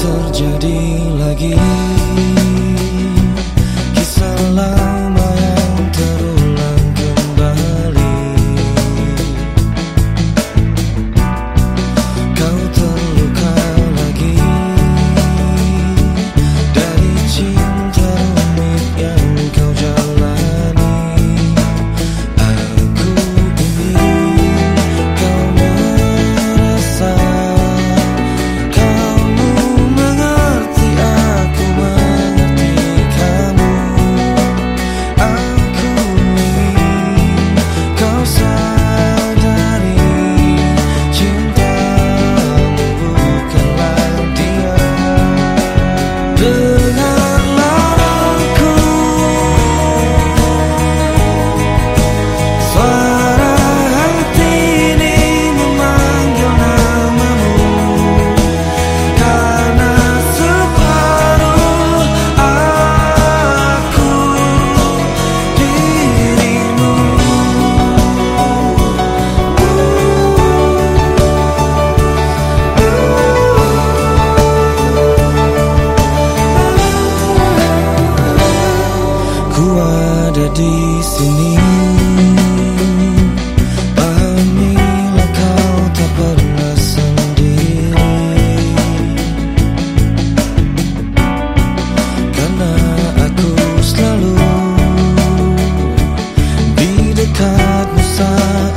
terjadi lagi. sini. Pahamilah kau tak pernah sendiri. Karena aku selalu Di dekatmu saat